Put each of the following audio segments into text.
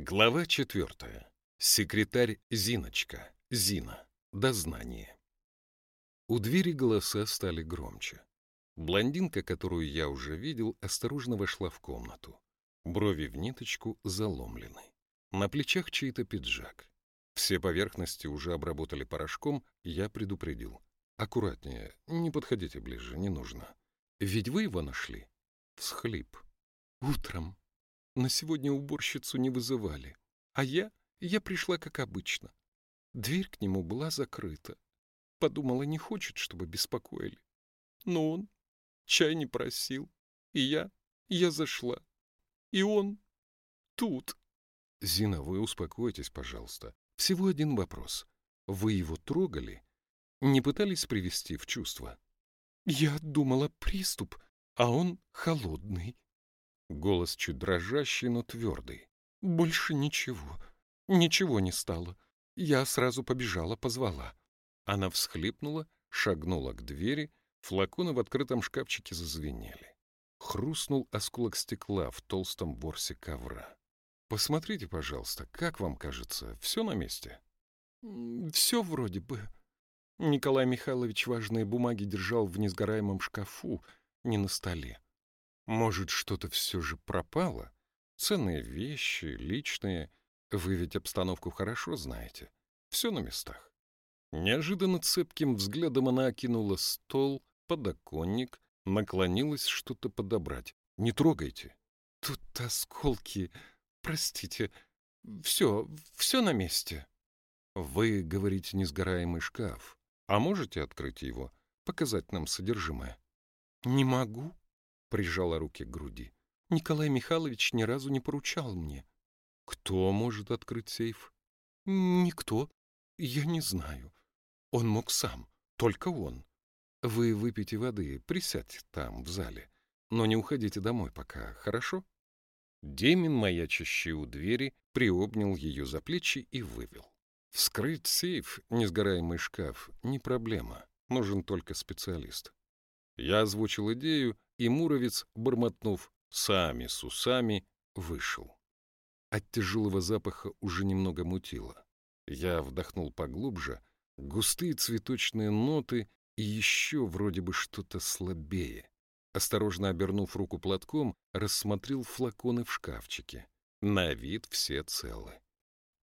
Глава четвертая. Секретарь Зиночка. Зина. Дознание. У двери голоса стали громче. Блондинка, которую я уже видел, осторожно вошла в комнату. Брови в ниточку заломлены. На плечах чей-то пиджак. Все поверхности уже обработали порошком, я предупредил. Аккуратнее, не подходите ближе, не нужно. Ведь вы его нашли? Всхлип. Утром. На сегодня уборщицу не вызывали. А я, я пришла как обычно. Дверь к нему была закрыта. Подумала, не хочет, чтобы беспокоили. Но он чай не просил. И я, я зашла. И он тут. Зина, вы успокойтесь, пожалуйста. Всего один вопрос. Вы его трогали? Не пытались привести в чувство? Я думала приступ, а он холодный. Голос чуть дрожащий, но твердый. «Больше ничего. Ничего не стало. Я сразу побежала, позвала». Она всхлипнула, шагнула к двери, флаконы в открытом шкафчике зазвенели. Хрустнул осколок стекла в толстом ворсе ковра. «Посмотрите, пожалуйста, как вам кажется, все на месте?» «Все вроде бы». Николай Михайлович важные бумаги держал в несгораемом шкафу, не на столе. Может, что-то все же пропало? Ценные вещи, личные. Вы ведь обстановку хорошо знаете. Все на местах. Неожиданно цепким взглядом она окинула стол, подоконник, наклонилась что-то подобрать. «Не трогайте». «Тут осколки. Простите. Все, все на месте». «Вы, говорите, несгораемый шкаф. А можете открыть его, показать нам содержимое?» «Не могу», прижала руки к груди. Николай Михайлович ни разу не поручал мне. Кто может открыть сейф? Никто. Я не знаю. Он мог сам. Только он. Вы выпейте воды, присядьте там, в зале. Но не уходите домой пока, хорошо? Демин, маячащий у двери, приобнял ее за плечи и вывел. Вскрыть сейф, несгораемый шкаф, не проблема. Нужен только специалист. Я озвучил идею, и Муровец, бормотнув «сами с усами», вышел. От тяжелого запаха уже немного мутило. Я вдохнул поглубже, густые цветочные ноты и еще вроде бы что-то слабее. Осторожно обернув руку платком, рассмотрел флаконы в шкафчике. На вид все целы.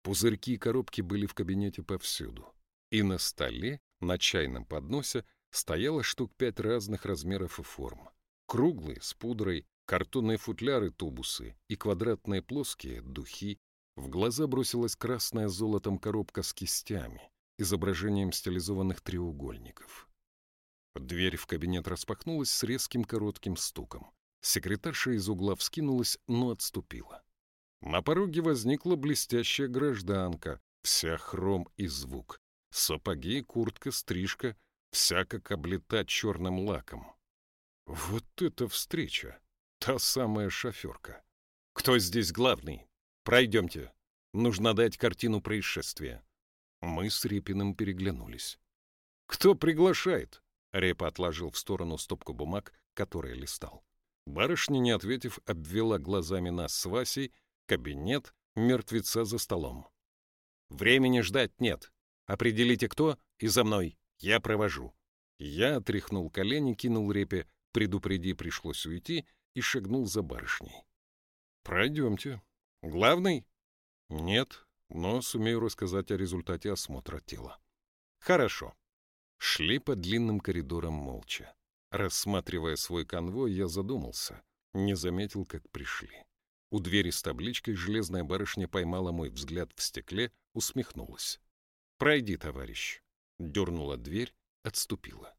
Пузырьки и коробки были в кабинете повсюду. И на столе, на чайном подносе, стояло штук пять разных размеров и форм. Круглые, с пудрой, картонные футляры-тубусы и квадратные плоские духи. В глаза бросилась красная золотом коробка с кистями, изображением стилизованных треугольников. Дверь в кабинет распахнулась с резким коротким стуком. Секретарша из угла вскинулась, но отступила. На пороге возникла блестящая гражданка, вся хром и звук. Сапоги, куртка, стрижка — вся как облита черным лаком. Вот это встреча! Та самая шоферка. Кто здесь главный? Пройдемте. Нужно дать картину происшествия. Мы с Репиным переглянулись. «Кто приглашает?» Репа отложил в сторону стопку бумаг, которые листал. Барышня, не ответив, обвела глазами нас с Васей, кабинет, мертвеца за столом. «Времени ждать нет. Определите, кто, и за мной. Я провожу. Я отряхнул колени, кинул репе, предупреди, пришлось уйти, и шагнул за барышней. Пройдемте. Главный? Нет, но сумею рассказать о результате осмотра тела. Хорошо. Шли по длинным коридорам молча. Рассматривая свой конвой, я задумался. Не заметил, как пришли. У двери с табличкой железная барышня поймала мой взгляд в стекле, усмехнулась. «Пройди, товарищ» дернула дверь, отступила.